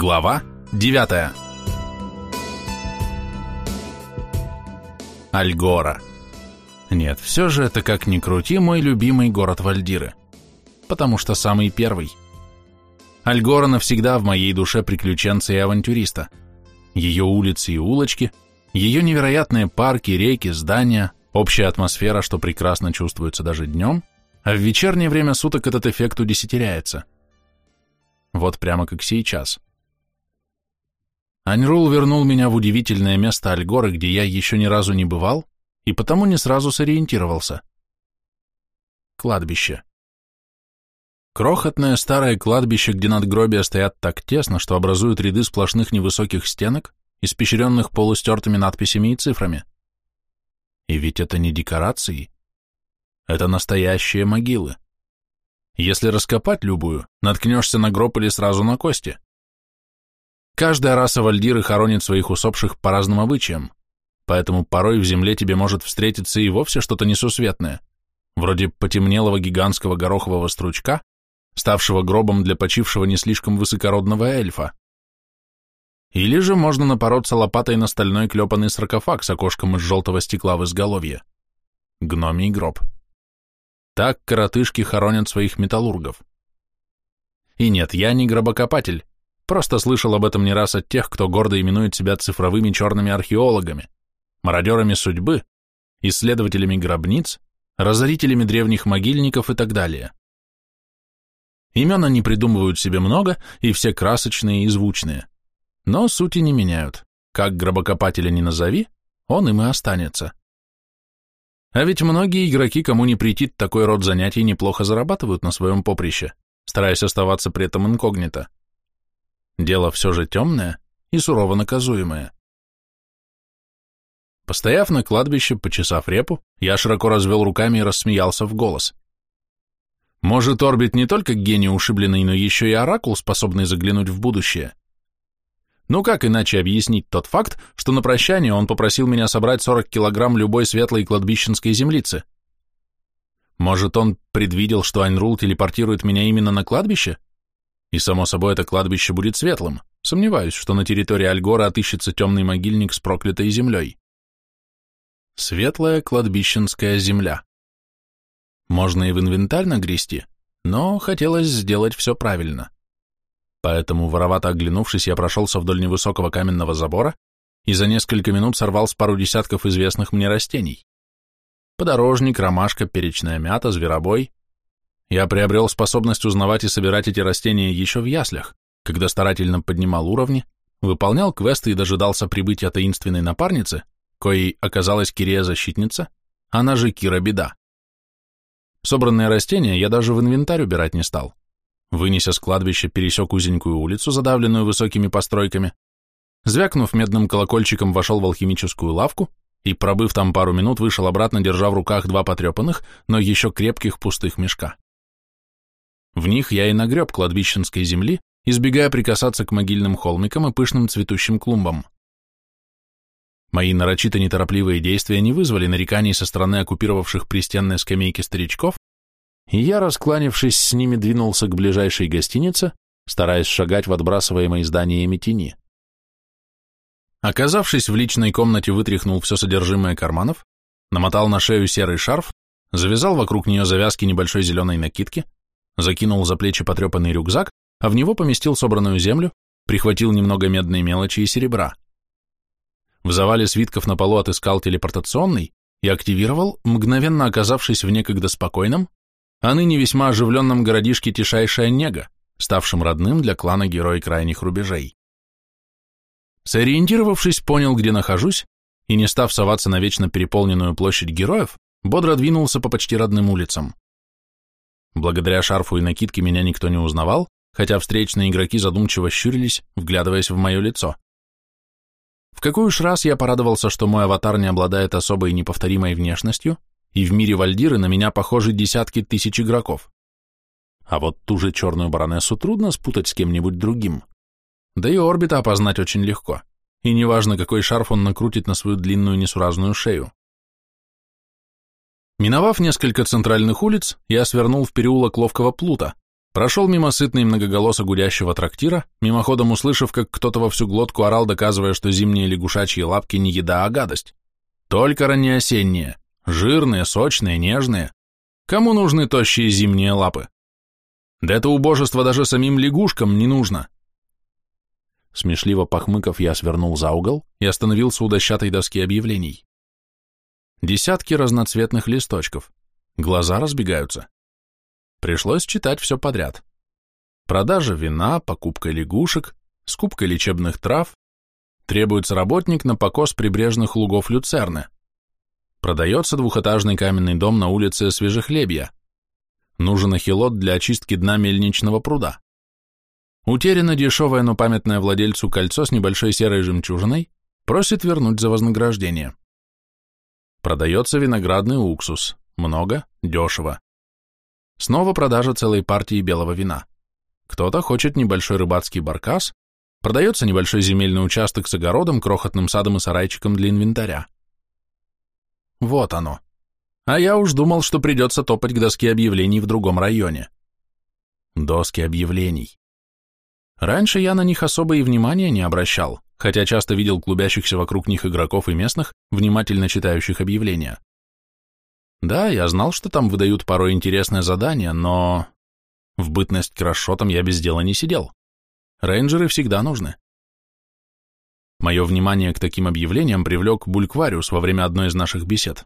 Глава 9 Альгора. Нет, все же это как ни крути мой любимый город Вальдиры. Потому что самый первый. Альгора навсегда в моей душе приключенца и авантюриста. Ее улицы и улочки, ее невероятные парки, реки, здания, общая атмосфера, что прекрасно чувствуется даже днем, а в вечернее время суток этот эффект удесятеряется. Вот прямо как сейчас. Аньрул вернул меня в удивительное место Альгоры, где я еще ни разу не бывал, и потому не сразу сориентировался. Кладбище. Крохотное старое кладбище, где надгробия стоят так тесно, что образуют ряды сплошных невысоких стенок, испещренных полустертыми надписями и цифрами. И ведь это не декорации. Это настоящие могилы. Если раскопать любую, наткнешься на гроб или сразу на кости. Каждая раса вальдиры хоронит своих усопших по разным обычаям, поэтому порой в земле тебе может встретиться и вовсе что-то несусветное, вроде потемнелого гигантского горохового стручка, ставшего гробом для почившего не слишком высокородного эльфа. Или же можно напороться лопатой на стальной клепанный саркофаг с окошком из желтого стекла в изголовье. Гномий гроб. Так коротышки хоронят своих металлургов. И нет, я не гробокопатель, Просто слышал об этом не раз от тех, кто гордо именует себя цифровыми черными археологами, мародерами судьбы, исследователями гробниц, разорителями древних могильников и так далее. Имен они придумывают себе много, и все красочные и звучные. Но сути не меняют. Как гробокопателя не назови, он им и останется. А ведь многие игроки, кому не претит такой род занятий, неплохо зарабатывают на своем поприще, стараясь оставаться при этом инкогнито. Дело все же темное и сурово наказуемое. Постояв на кладбище, почесав репу, я широко развел руками и рассмеялся в голос. Может, Орбит не только гений ушибленный, но еще и оракул, способный заглянуть в будущее? Ну как иначе объяснить тот факт, что на прощание он попросил меня собрать 40 килограмм любой светлой кладбищенской землицы? Может, он предвидел, что Айнрул телепортирует меня именно на кладбище? И, само собой, это кладбище будет светлым. Сомневаюсь, что на территории Альгора отыщется темный могильник с проклятой землей. Светлая кладбищенская земля. Можно и в инвентарь нагрести, но хотелось сделать все правильно. Поэтому, воровато оглянувшись, я прошелся вдоль невысокого каменного забора и за несколько минут сорвал с пару десятков известных мне растений. Подорожник, ромашка, перечная мята, зверобой, я приобрел способность узнавать и собирать эти растения еще в яслях, когда старательно поднимал уровни, выполнял квесты и дожидался прибытия таинственной напарницы, коей оказалась Кирия-защитница, она же Кира-беда. Собранные растения я даже в инвентарь убирать не стал. Вынеся с кладбища, пересек узенькую улицу, задавленную высокими постройками, звякнув медным колокольчиком, вошел в алхимическую лавку и, пробыв там пару минут, вышел обратно, держа в руках два потрепанных, но еще крепких пустых мешка. В них я и нагреб кладбищенской земли, избегая прикасаться к могильным холмикам и пышным цветущим клумбам. Мои нарочито неторопливые действия не вызвали нареканий со стороны оккупировавших пристенные скамейки старичков, и я, раскланившись с ними, двинулся к ближайшей гостинице, стараясь шагать в отбрасываемой зданиями тени. Оказавшись в личной комнате, вытряхнул все содержимое карманов, намотал на шею серый шарф, завязал вокруг нее завязки небольшой зеленой накидки, закинул за плечи потрепанный рюкзак, а в него поместил собранную землю, прихватил немного медной мелочи и серебра. В завале свитков на полу отыскал телепортационный и активировал, мгновенно оказавшись в некогда спокойном, а ныне весьма оживленном городишке Тишайшая Нега, ставшем родным для клана Герой Крайних Рубежей. Сориентировавшись, понял, где нахожусь, и не став соваться на вечно переполненную площадь героев, бодро двинулся по почти родным улицам. Благодаря шарфу и накидке меня никто не узнавал, хотя встречные игроки задумчиво щурились, вглядываясь в мое лицо. В какой уж раз я порадовался, что мой аватар не обладает особой неповторимой внешностью, и в мире Вальдиры на меня похожи десятки тысяч игроков. А вот ту же черную баронессу трудно спутать с кем-нибудь другим. Да и орбита опознать очень легко, и неважно, какой шарф он накрутит на свою длинную несуразную шею. Миновав несколько центральных улиц, я свернул в переулок ловкого плута, Прошел мимо сытной многоголосо гудящего трактира, мимоходом услышав, как кто-то во всю глотку орал, доказывая, что зимние лягушачьи лапки не еда, а гадость. Только раннеосенние, жирные, сочные, нежные. Кому нужны тощие зимние лапы? Да это убожество даже самим лягушкам не нужно. Смешливо похмыков, я свернул за угол и остановился у дощатой доски объявлений. Десятки разноцветных листочков. Глаза разбегаются. Пришлось читать все подряд. Продажа вина, покупка лягушек, скупка лечебных трав. Требуется работник на покос прибрежных лугов Люцерны. Продается двухэтажный каменный дом на улице Свежехлебья. Нужен ахилот для очистки дна мельничного пруда. Утеряно дешевое, но памятное владельцу кольцо с небольшой серой жемчужиной, просит вернуть за вознаграждение. Продается виноградный уксус. Много, дешево. Снова продажа целой партии белого вина. Кто-то хочет небольшой рыбацкий баркас, продается небольшой земельный участок с огородом, крохотным садом и сарайчиком для инвентаря. Вот оно. А я уж думал, что придется топать к доске объявлений в другом районе. Доски объявлений. Раньше я на них особо и внимания не обращал, хотя часто видел клубящихся вокруг них игроков и местных, внимательно читающих объявления. Да, я знал, что там выдают порой интересное задание, но... В бытность крошотом я без дела не сидел. Рейнджеры всегда нужны. Мое внимание к таким объявлениям привлек Бульквариус во время одной из наших бесед.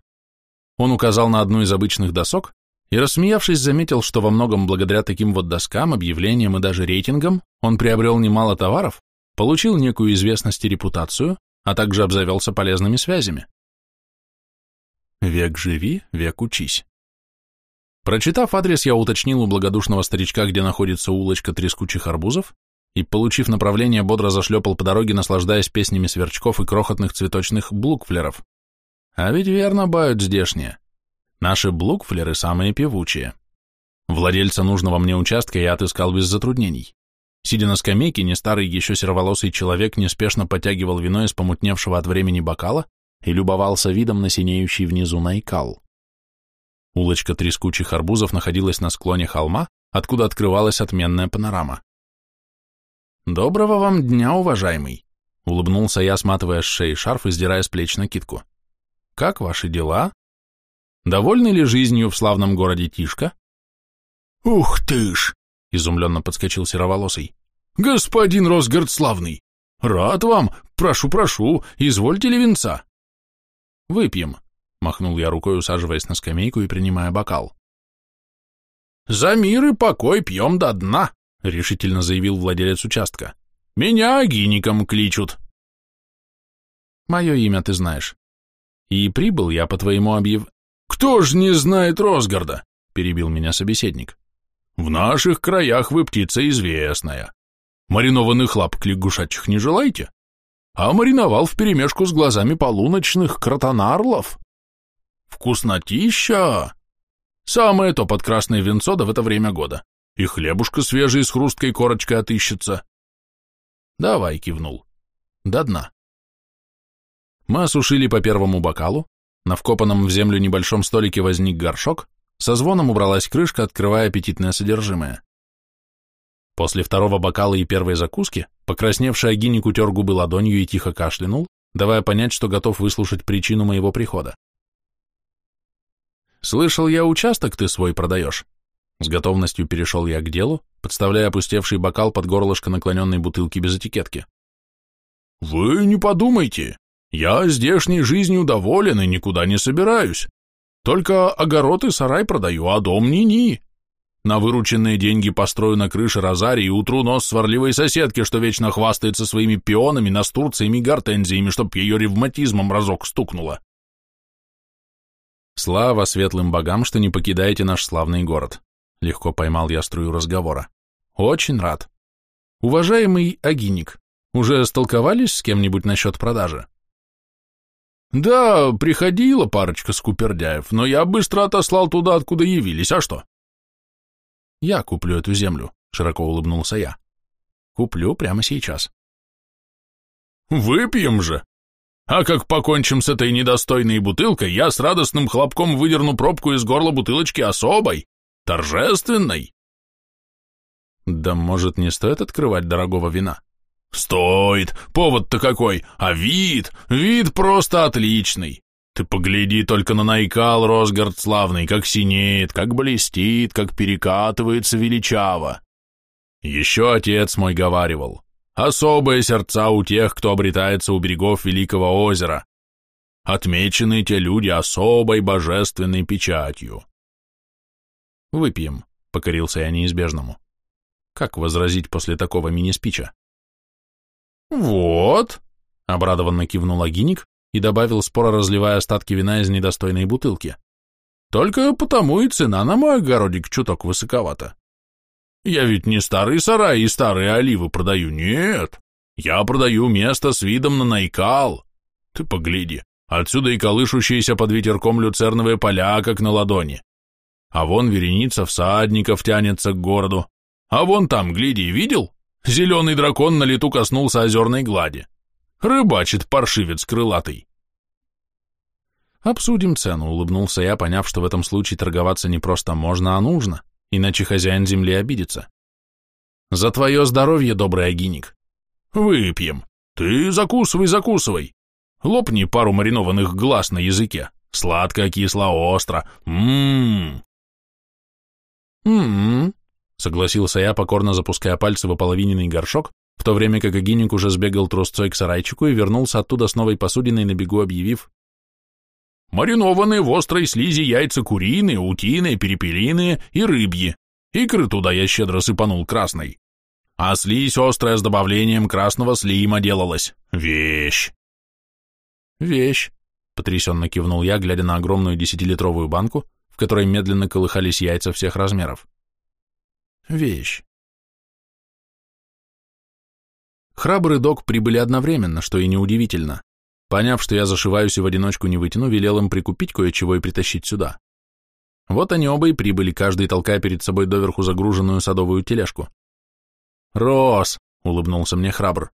Он указал на одну из обычных досок и, рассмеявшись, заметил, что во многом благодаря таким вот доскам, объявлениям и даже рейтингам он приобрел немало товаров, получил некую известность и репутацию, а также обзавелся полезными связями. Век живи, век учись. Прочитав адрес, я уточнил у благодушного старичка, где находится улочка трескучих арбузов, и, получив направление, бодро зашлепал по дороге, наслаждаясь песнями сверчков и крохотных цветочных блукфлеров. А ведь верно бают здешние. Наши блукфлеры самые певучие. Владельца нужного мне участка я отыскал без затруднений. Сидя на скамейке, не старый еще сероволосый человек неспешно потягивал вино из помутневшего от времени бокала и любовался видом на синеющий внизу Найкал. Улочка трескучих арбузов находилась на склоне холма, откуда открывалась отменная панорама. «Доброго вам дня, уважаемый!» — улыбнулся я, сматывая с шеи шарф и сдирая с плеч накидку. «Как ваши дела? Довольны ли жизнью в славном городе Тишка?» «Ух ты ж!» — изумленно подскочил сероволосый. «Господин Росгард славный! Рад вам! Прошу, прошу, извольте ли венца?» «Выпьем», — махнул я рукой, усаживаясь на скамейку и принимая бокал. «За мир и покой пьем до дна», — решительно заявил владелец участка. «Меня агиником кличут». «Мое имя ты знаешь. И прибыл я по твоему объяв...» «Кто ж не знает Росгарда?» — перебил меня собеседник. «В наших краях вы птица известная. Маринованных лапок лягушачьих не желаете?» а мариновал вперемешку с глазами полуночных кротонарлов. Вкуснотища! Самое то под красное венцо да в это время года. И хлебушка свежий с хрусткой корочкой отыщется. Давай, кивнул. До дна. Мы осушили по первому бокалу, на вкопанном в землю небольшом столике возник горшок, со звоном убралась крышка, открывая аппетитное содержимое. После второго бокала и первой закуски покрасневший Агиник утер губы ладонью и тихо кашлянул, давая понять, что готов выслушать причину моего прихода. «Слышал я, участок ты свой продаешь?» С готовностью перешел я к делу, подставляя опустевший бокал под горлышко наклоненной бутылки без этикетки. «Вы не подумайте, я здешней жизнью доволен и никуда не собираюсь. Только огород и сарай продаю, а дом ни-ни. На вырученные деньги построю на крыше розарии и утру нос сварливой соседки, что вечно хвастается своими пионами, настурциями и гортензиями, чтоб ее ревматизмом разок стукнуло. Слава светлым богам, что не покидаете наш славный город. Легко поймал я струю разговора. Очень рад. Уважаемый Агиник, уже столковались с кем-нибудь насчет продажи? Да, приходила парочка скупердяев, но я быстро отослал туда, откуда явились, а что? Я куплю эту землю, широко улыбнулся я. Куплю прямо сейчас. Выпьем же. А как покончим с этой недостойной бутылкой, я с радостным хлопком выдерну пробку из горла бутылочки особой, торжественной. Да может, не стоит открывать дорогого вина? Стоит, повод-то какой, а вид, вид просто отличный. Ты погляди только на Найкал, Росгард славный, как синеет, как блестит, как перекатывается величаво. Еще отец мой говаривал, особые сердца у тех, кто обретается у берегов Великого озера. Отмечены те люди особой божественной печатью. Выпьем, покорился я неизбежному. Как возразить после такого мини-спича? Вот, обрадованно кивнул Агиник и добавил, споро разливая остатки вина из недостойной бутылки. Только потому и цена на мой огородик чуток высоковата. Я ведь не старый сарай и старые оливы продаю, нет. Я продаю место с видом на Найкал. Ты погляди, отсюда и колышущиеся под ветерком люцерновые поля, как на ладони. А вон вереница всадников тянется к городу. А вон там, гляди, видел? Зеленый дракон на лету коснулся озерной глади. Рыбачит паршивец крылатый. Обсудим цену, улыбнулся я, поняв, что в этом случае торговаться не просто можно, а нужно иначе хозяин земли обидится. За твое здоровье, добрый агиник. Выпьем. Ты закусывай, закусывай. Лопни пару маринованных глаз на языке. Сладко, кисло, остро. Ммм. Ммм, согласился я, покорно запуская пальцы в ополовиненный горшок, в то время как Агиник уже сбегал трусцой к сарайчику и вернулся оттуда с новой посудиной на бегу, объявив Маринованные в острой слизи яйца куриные, утиные, перепелиные и рыбьи. Икры туда я щедро сыпанул красной. А слизь острая с добавлением красного слима делалась. Вещь. Вещь, потрясенно кивнул я, глядя на огромную десятилитровую банку, в которой медленно колыхались яйца всех размеров. Вещь. Храбрый док прибыли одновременно, что и неудивительно. Поняв, что я зашиваюсь и в одиночку не вытяну, велел им прикупить кое-чего и притащить сюда. Вот они оба и прибыли, каждый толкая перед собой доверху загруженную садовую тележку. «Рос!» — улыбнулся мне храбр.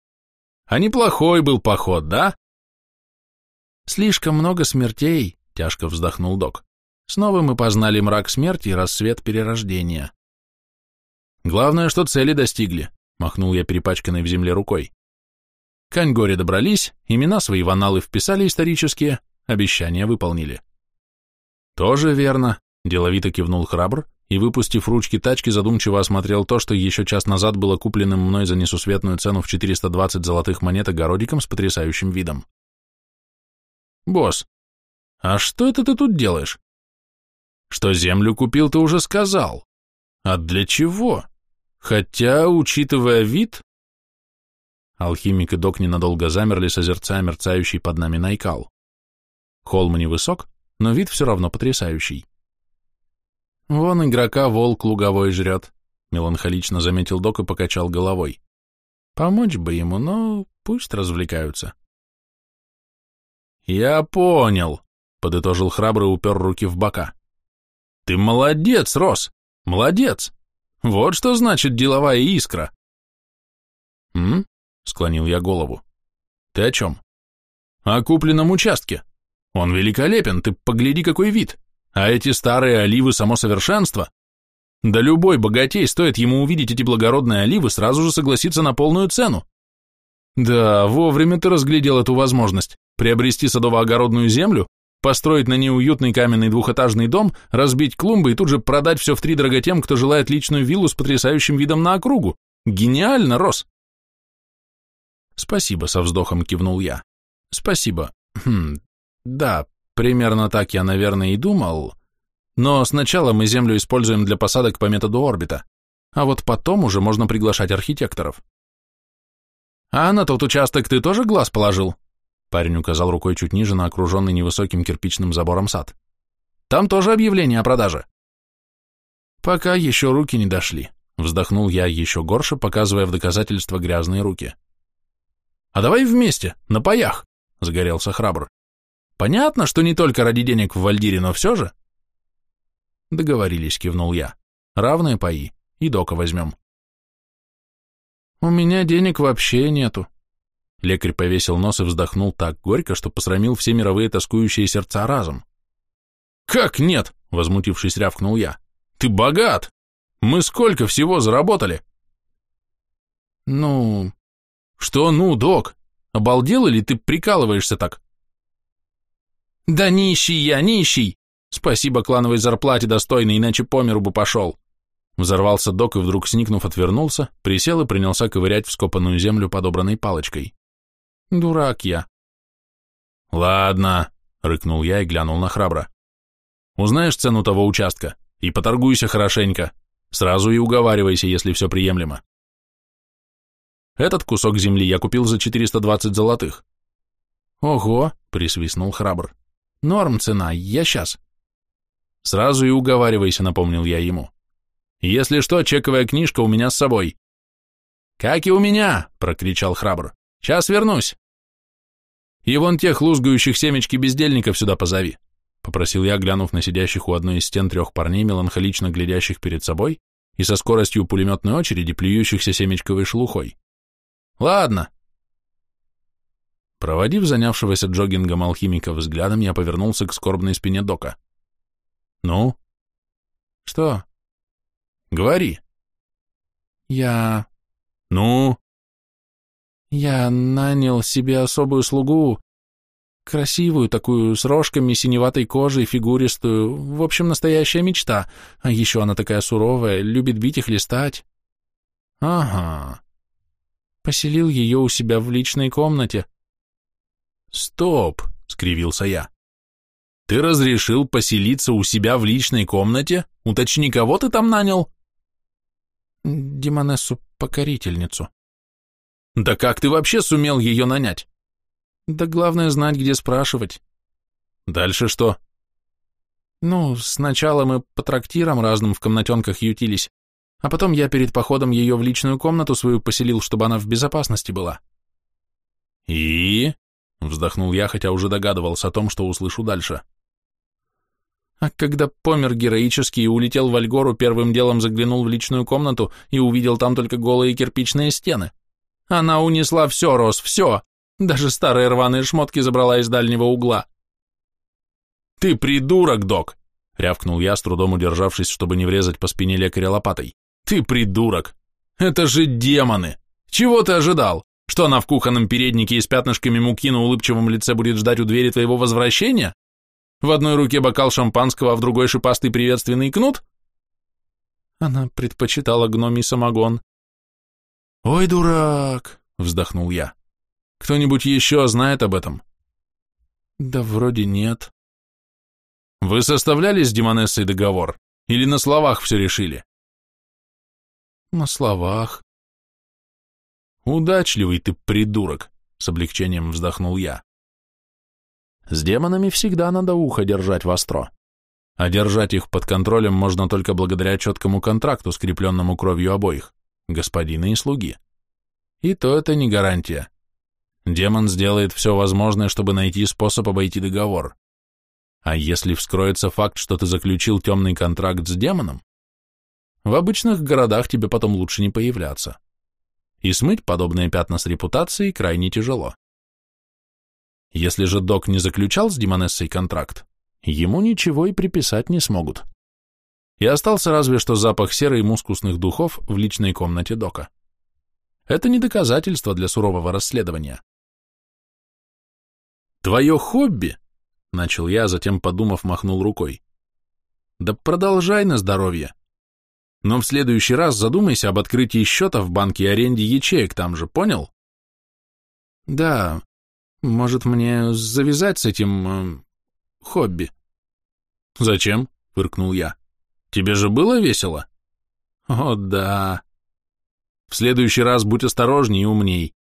«А неплохой был поход, да?» «Слишком много смертей», — тяжко вздохнул док. «Снова мы познали мрак смерти и рассвет перерождения». «Главное, что цели достигли», — махнул я перепачканной в земле рукой. К Аньгоре добрались, имена свои в аналы вписали исторические, обещания выполнили. Тоже верно, деловито кивнул храбр и, выпустив ручки тачки, задумчиво осмотрел то, что еще час назад было купленным мной за несусветную цену в 420 золотых монет огородиком с потрясающим видом. «Босс, а что это ты тут делаешь?» «Что землю купил, ты уже сказал. А для чего? Хотя, учитывая вид, Алхимик и док ненадолго замерли, созерцая мерцающий под нами Найкал. Холм невысок, но вид все равно потрясающий. «Вон игрока волк луговой жрет», — меланхолично заметил док и покачал головой. «Помочь бы ему, но пусть развлекаются». «Я понял», — подытожил храбрый упер руки в бока. «Ты молодец, Рос, молодец! Вот что значит деловая искра!» «М? Склонил я голову. Ты о чем? О купленном участке. Он великолепен, ты погляди, какой вид. А эти старые оливы само совершенство. Да любой богатей, стоит ему увидеть эти благородные оливы, сразу же согласится на полную цену. Да, вовремя ты разглядел эту возможность. Приобрести садово-огородную землю, построить на ней уютный каменный двухэтажный дом, разбить клумбы и тут же продать все втридорого тем, кто желает личную виллу с потрясающим видом на округу. Гениально, Рос! Спасибо, со вздохом кивнул я. Спасибо. Хм, да, примерно так я, наверное, и думал. Но сначала мы Землю используем для посадок по методу орбита, а вот потом уже можно приглашать архитекторов. А на тот участок ты тоже глаз положил? Парень указал рукой чуть ниже на окруженный невысоким кирпичным забором сад. Там тоже объявление о продаже. Пока еще руки не дошли, вздохнул я еще горше, показывая в доказательство грязные руки. А давай вместе, на паях, — загорелся храбр. Понятно, что не только ради денег в Вальдире, но все же. Договорились, кивнул я. Равные паи, и дока возьмем. У меня денег вообще нету. Лекарь повесил нос и вздохнул так горько, что посрамил все мировые тоскующие сердца разом. «Как нет?» — возмутившись, рявкнул я. «Ты богат! Мы сколько всего заработали? Ну... Что ну, док? Обалдел или ты прикалываешься так? Да нищий я, нищий! Спасибо клановой зарплате достойной, иначе по миру бы пошел. Взорвался док и вдруг, сникнув, отвернулся, присел и принялся ковырять вскопанную землю подобранной палочкой. Дурак я. Ладно, рыкнул я и глянул на храбро. Узнаешь цену того участка и поторгуйся хорошенько. Сразу и уговаривайся, если все приемлемо. Этот кусок земли я купил за 420 золотых. Ого, присвистнул храбр. Норм цена, я сейчас. Сразу и уговаривайся, напомнил я ему. Если что, чековая книжка у меня с собой. Как и у меня, прокричал храбр. Сейчас вернусь. И вон тех лузгающих семечки бездельников сюда позови, попросил я, глянув на сидящих у одной из стен трех парней, меланхолично глядящих перед собой и со скоростью пулеметной очереди плюющихся семечковой шелухой. Ладно. Проводив занявшегося джогингом алхимика взглядом, я повернулся к скорбной спине Дока. «Ну?» «Что?» Говори. Я... Ну? Я нанял себе особую слугу, красивую такую, с рожками, синеватой кожей, фигуристую, в общем, настоящая мечта, а еще она такая суровая, любит бить и хлестать. Ага. Поселил ее у себя в личной комнате. Стоп, скривился я. Ты разрешил поселиться у себя в личной комнате? Уточни, кого ты там нанял? Демонессу-покорительницу. Да как ты вообще сумел ее нанять? Да главное знать, где спрашивать. Дальше что? Ну, сначала мы по трактирам разным в комнатенках ютились, а потом я перед походом ее в личную комнату свою поселил, чтобы она в безопасности была. И? Вздохнул я, хотя уже догадывался о том, что услышу дальше. — а когда помер героически и улетел в Альгору, первым делом заглянул в личную комнату и увидел там только голые кирпичные стены. Она унесла все, Рос, все. Даже старые рваные шмотки забрала из дальнего угла. «Ты придурок, док!» — рявкнул я, с трудом удержавшись, чтобы не врезать по спине лекаря лопатой. «Ты придурок! Это же демоны! Чего ты ожидал? Что она в кухонном переднике и с пятнышками муки на улыбчивом лице будет ждать у двери твоего возвращения? В одной руке бокал шампанского, а в другой шипастый приветственный кнут? Она предпочитала гномий самогон. «Ой, дурак!» — вздохнул я. «Кто-нибудь еще знает об этом?» «Да вроде нет». «Вы составляли с Демонессой договор? Или на словах все решили?» «На словах». «Удачливый ты придурок!» — с облегчением вздохнул я. С демонами всегда надо ухо держать востро. А держать их под контролем можно только благодаря четкому контракту, скрепленному кровью обоих, господина и слуги. И то это не гарантия. Демон сделает все возможное, чтобы найти способ обойти договор. А если вскроется факт, что ты заключил темный контракт с демоном, в обычных городах тебе потом лучше не появляться. И смыть подобные пятна с репутацией крайне тяжело. Если же док не заключал с Димонессой контракт, ему ничего и приписать не смогут. И остался разве что запах серы и мускусных духов в личной комнате дока. Это не доказательство для сурового расследования. «Твое хобби?» — начал я, затем, подумав, махнул рукой. «Да продолжай на здоровье. Но в следующий раз задумайся об открытии счета в банке и аренде ячеек там же, понял?» «Да, может, мне завязать с этим... Э, хобби?» «Зачем?» — фыркнул я. «Тебе же было весело?» «О, да». «В следующий раз будь осторожней и умней.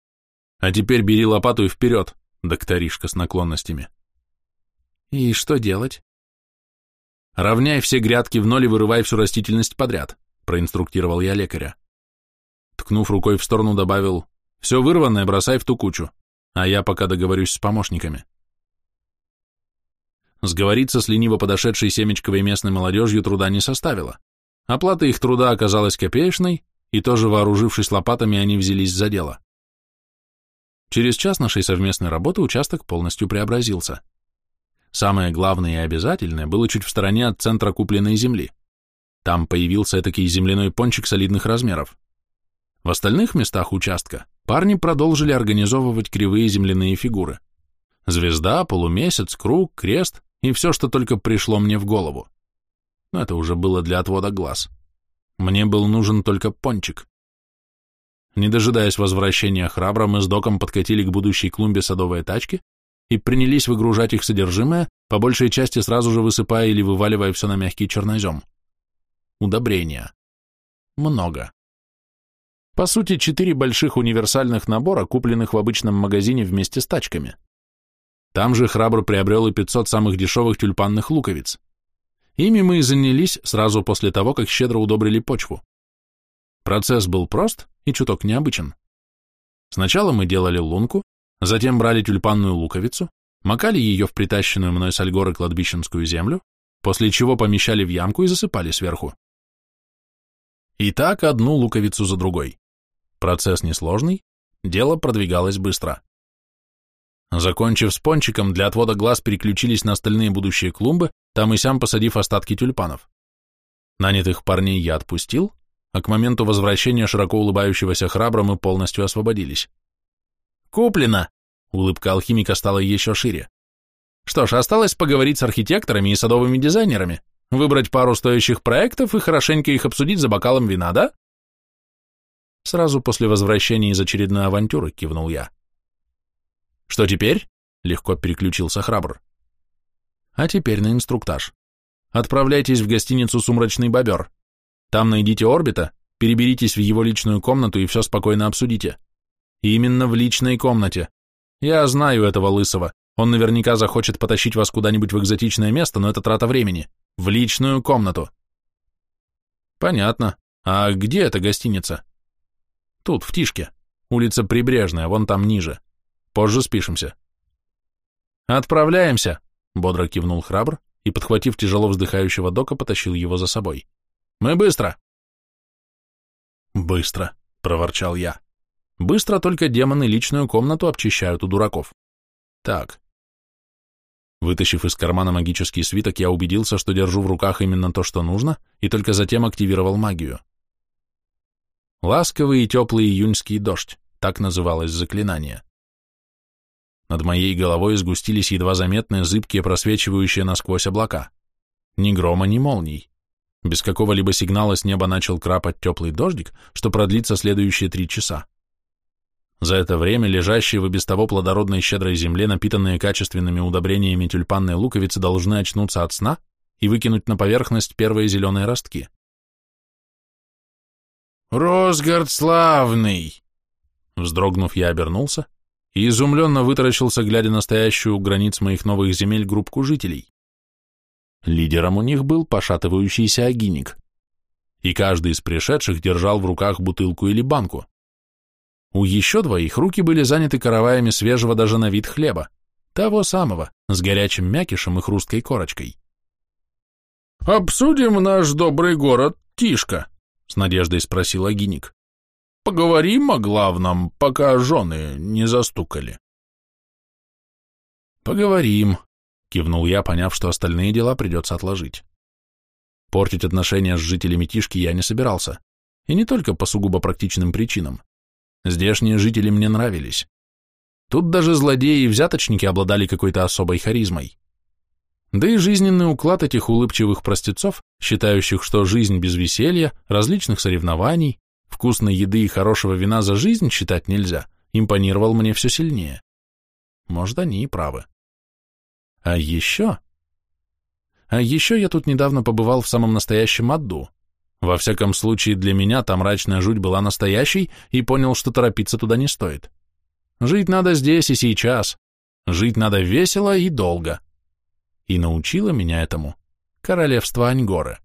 А теперь бери лопату и вперед, докторишка с наклонностями». «И что делать?» «Равняй все грядки в ноль и вырывай всю растительность подряд», — проинструктировал я лекаря. Ткнув рукой в сторону, добавил, «Все вырванное бросай в ту кучу а я пока договорюсь с помощниками. Сговориться с лениво подошедшей семечковой местной молодежью труда не составило. Оплата их труда оказалась копеечной, и тоже вооружившись лопатами, они взялись за дело. Через час нашей совместной работы участок полностью преобразился. Самое главное и обязательное было чуть в стороне от центра купленной земли. Там появился этакий земляной пончик солидных размеров. В остальных местах участка парни продолжили организовывать кривые земляные фигуры. Звезда, полумесяц, круг, крест и все, что только пришло мне в голову. Но это уже было для отвода глаз. Мне был нужен только пончик. Не дожидаясь возвращения храбра, мы с доком подкатили к будущей клумбе садовые тачки и принялись выгружать их содержимое, по большей части сразу же высыпая или вываливая все на мягкий чернозем. Удобрения. Много. По сути, четыре больших универсальных набора, купленных в обычном магазине вместе с тачками. Там же храбр приобрел и 500 самых дешевых тюльпанных луковиц. Ими мы и занялись сразу после того, как щедро удобрили почву. Процесс был прост и чуток необычен. Сначала мы делали лунку, затем брали тюльпанную луковицу, макали ее в притащенную мной с Альгоры кладбищенскую землю, после чего помещали в ямку и засыпали сверху. И так одну луковицу за другой. Процесс несложный, дело продвигалось быстро. Закончив с пончиком, для отвода глаз переключились на остальные будущие клумбы, там и сям посадив остатки тюльпанов. Нанятых парней я отпустил, а к моменту возвращения широко улыбающегося храбра мы полностью освободились. «Куплено!» — улыбка алхимика стала еще шире. «Что ж, осталось поговорить с архитекторами и садовыми дизайнерами, выбрать пару стоящих проектов и хорошенько их обсудить за бокалом вина, да?» Сразу после возвращения из очередной авантюры кивнул я. «Что теперь?» — легко переключился храбр. «А теперь на инструктаж. Отправляйтесь в гостиницу «Сумрачный бобер». Там найдите орбита, переберитесь в его личную комнату и все спокойно обсудите. И именно в личной комнате. Я знаю этого лысого. Он наверняка захочет потащить вас куда-нибудь в экзотичное место, но это трата времени. В личную комнату. Понятно. А где эта гостиница? Тут, в Тишке. Улица Прибрежная, вон там ниже. Позже спишемся. Отправляемся, бодро кивнул храбр и, подхватив тяжело вздыхающего дока, потащил его за собой. Мы быстро. Быстро, проворчал я. Быстро только демоны личную комнату обчищают у дураков. Так. Вытащив из кармана магический свиток, я убедился, что держу в руках именно то, что нужно, и только затем активировал магию. Ласковый и теплый июньский дождь, так называлось заклинание. Над моей головой сгустились едва заметные, зыбкие, просвечивающие насквозь облака. Ни грома, ни молний. Без какого-либо сигнала с неба начал крапать теплый дождик, что продлится следующие три часа. За это время лежащие в без того плодородной щедрой земле, напитанные качественными удобрениями тюльпанные луковицы, должны очнуться от сна и выкинуть на поверхность первые зеленые ростки. «Росгард славный!» Вздрогнув, я обернулся и изумленно вытаращился, глядя на стоящую у границ моих новых земель группку жителей. Лидером у них был пошатывающийся огиник, и каждый из пришедших держал в руках бутылку или банку. У еще двоих руки были заняты караваями свежего даже на вид хлеба, того самого, с горячим мякишем и хрусткой корочкой. «Обсудим наш добрый город, Тишка», — с надеждой спросил Агиник. Поговорим о главном, пока жены не застукали. Поговорим, кивнул я, поняв, что остальные дела придется отложить. Портить отношения с жителями Тишки я не собирался, и не только по сугубо практичным причинам. Здешние жители мне нравились. Тут даже злодеи и взяточники обладали какой-то особой харизмой. Да и жизненный уклад этих улыбчивых простецов, считающих, что жизнь без веселья, различных соревнований, вкусной еды и хорошего вина за жизнь считать нельзя, импонировал мне все сильнее. Может, они и правы. А еще... А еще я тут недавно побывал в самом настоящем аду. Во всяком случае, для меня та мрачная жуть была настоящей и понял, что торопиться туда не стоит. Жить надо здесь и сейчас. Жить надо весело и долго. И научила меня этому королевство Аньгоры.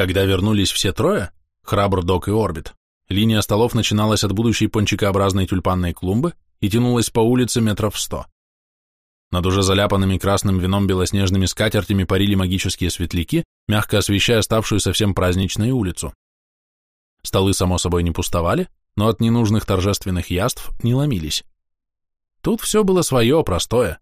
Когда вернулись все трое, Храбр, Док и Орбит, линия столов начиналась от будущей пончикообразной тюльпанной клумбы и тянулась по улице метров сто. Над уже заляпанными красным вином белоснежными скатертями парили магические светляки, мягко освещая ставшую совсем праздничную улицу. Столы, само собой, не пустовали, но от ненужных торжественных яств не ломились. Тут все было свое, простое,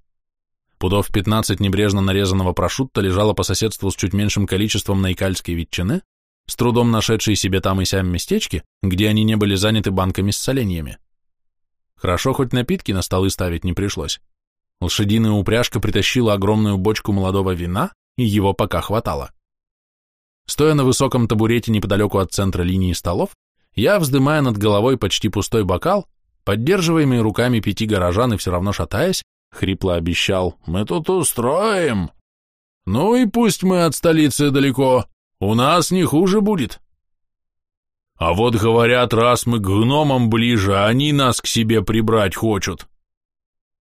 Пудов 15 небрежно нарезанного прошутто лежало по соседству с чуть меньшим количеством найкальской ветчины, с трудом нашедший себе там и сям местечки, где они не были заняты банками с соленьями. Хорошо, хоть напитки на столы ставить не пришлось. Лошадиная упряжка притащила огромную бочку молодого вина, и его пока хватало. Стоя на высоком табурете неподалеку от центра линии столов, я, вздымая над головой почти пустой бокал, поддерживаемый руками пяти горожан и все равно шатаясь, хрипло обещал «Мы тут устроим!» «Ну и пусть мы от столицы далеко, у нас не хуже будет!» «А вот говорят, раз мы к гномам ближе, они нас к себе прибрать хочут!»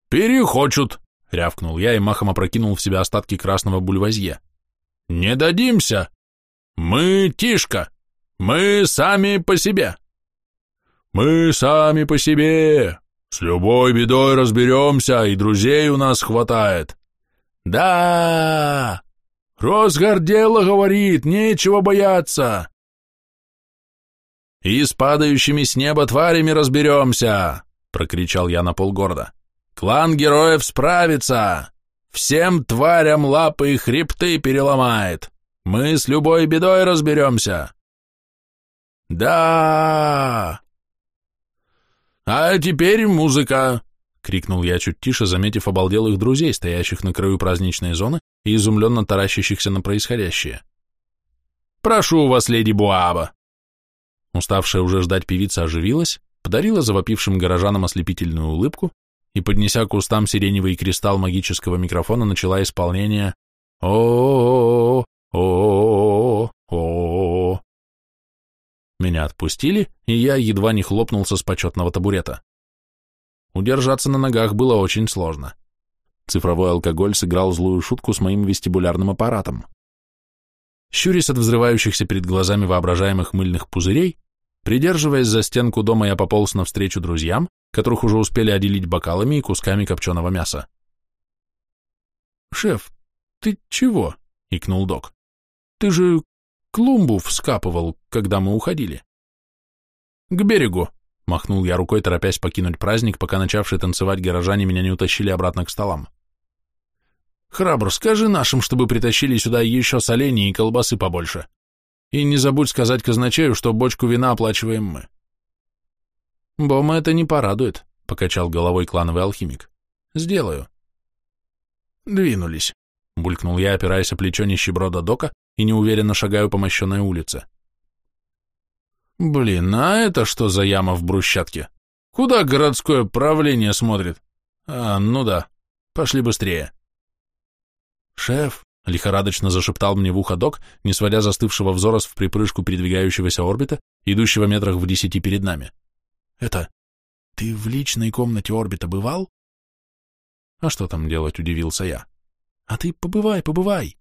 «Перехочут!» — рявкнул я и махом опрокинул в себя остатки красного бульвазье. «Не дадимся! Мы тишка! Мы сами по себе!» «Мы сами по себе! С любой бедой разберемся, и друзей у нас хватает!» «Да! Росгар дело говорит, нечего бояться!» «И с падающими с неба тварями разберемся!» — прокричал я на полгорода. «Клан героев справится! Всем тварям лапы и хребты переломает! Мы с любой бедой разберемся!» «Да!» «А теперь музыка!» — крикнул я чуть тише, заметив обалделых друзей, стоящих на краю праздничной зоны и изумленно таращащихся на происходящее. «Прошу вас, леди Буаба!» Уставшая уже ждать певица оживилась, подарила завопившим горожанам ослепительную улыбку и, поднеся к устам сиреневый кристалл магического микрофона, начала исполнение о о о о меня отпустили, и я едва не хлопнулся с почетного табурета. Удержаться на ногах было очень сложно. Цифровой алкоголь сыграл злую шутку с моим вестибулярным аппаратом. Щурясь от взрывающихся перед глазами воображаемых мыльных пузырей, придерживаясь за стенку дома, я пополз навстречу друзьям, которых уже успели отделить бокалами и кусками копченого мяса. «Шеф, ты чего?» — икнул док. «Ты же клумбу вскапывал, когда мы уходили. К берегу, махнул я рукой, торопясь покинуть праздник, пока начавшие танцевать горожане меня не утащили обратно к столам. Храбр, скажи нашим, чтобы притащили сюда еще солений и колбасы побольше. И не забудь сказать казначею, что бочку вина оплачиваем мы. Бома это не порадует, покачал головой клановый алхимик. Сделаю. Двинулись, булькнул я, опираясь о плечо нищеброда Дока, и неуверенно шагаю по мощенной улице. Блин, а это что за яма в брусчатке? Куда городское правление смотрит? А, ну да, пошли быстрее. Шеф, лихорадочно зашептал мне в ухо док, не сводя застывшего взора в припрыжку передвигающегося орбита, идущего метрах в десяти перед нами. Это, ты в личной комнате орбита бывал? А что там делать, удивился я. А ты побывай, побывай.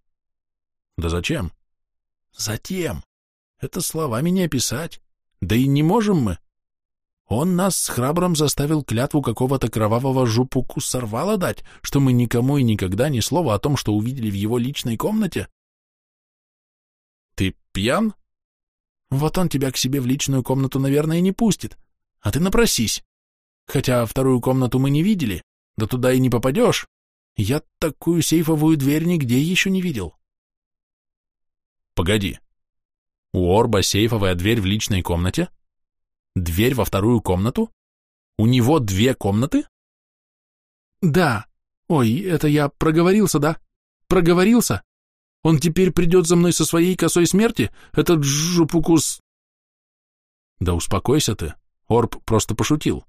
Да зачем? Затем. Это словами не описать. Да и не можем мы. Он нас с храбром заставил клятву какого-то кровавого жупуку сорвала дать, что мы никому и никогда ни слова о том, что увидели в его личной комнате. Ты пьян? Вот он тебя к себе в личную комнату, наверное, не пустит. А ты напросись. Хотя вторую комнату мы не видели, да туда и не попадешь. Я такую сейфовую дверь нигде еще не видел. Погоди. У Орба сейфовая дверь в личной комнате? Дверь во вторую комнату? У него две комнаты? Да. Ой, это я проговорился, да? Проговорился? Он теперь придет за мной со своей косой смерти? Этот жупукус... Да успокойся ты. Орб просто пошутил.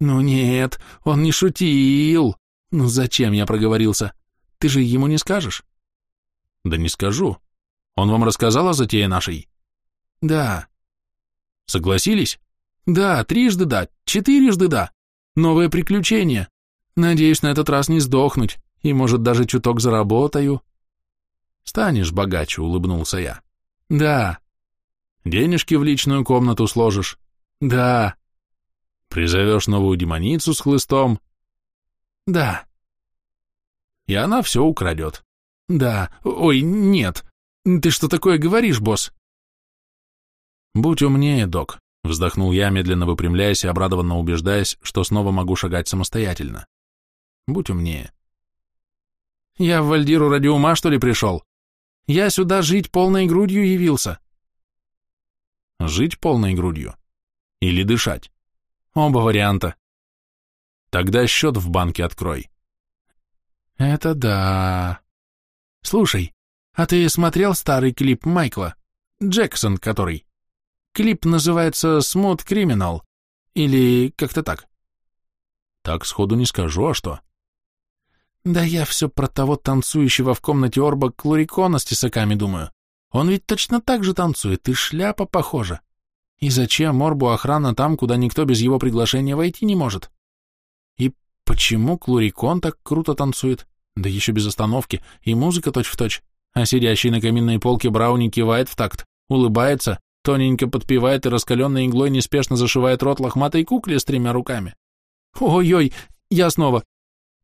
Ну нет, он не шутил. Ну зачем я проговорился? Ты же ему не скажешь? Да не скажу. Он вам рассказал о затее нашей? Да. Согласились? Да, трижды да, четырежды да. Новое приключение. Надеюсь, на этот раз не сдохнуть, и, может, даже чуток заработаю. Станешь богаче, улыбнулся я. Да. Денежки в личную комнату сложишь? Да. Призовешь новую демоницу с хлыстом? Да. И она все украдет. Да. Ой, нет. «Ты что такое говоришь, босс?» «Будь умнее, док», — вздохнул я, медленно выпрямляясь и обрадованно убеждаясь, что снова могу шагать самостоятельно. «Будь умнее». «Я в Вальдиру ради ума, что ли, пришел? Я сюда жить полной грудью явился. Жить полной грудью? Или дышать? Оба варианта. Тогда счет в банке открой. Это да. Слушай, а ты смотрел старый клип Майкла? Джексон который? Клип называется «Smooth Criminal» или как-то так. Так сходу не скажу, а что? Да я все про того танцующего в комнате Орба Клурикона с тесаками думаю. Он ведь точно так же танцует, и шляпа похожа. И зачем Орбу охрана там, куда никто без его приглашения войти не может? И почему Клурикон так круто танцует? Да еще без остановки, и музыка точь-в-точь, точь, а сидящий на каминной полке Брауни кивает в такт, улыбается, тоненько подпевает и раскаленной иглой неспешно зашивает рот лохматой кукле с тремя руками. Ой-ой, я снова.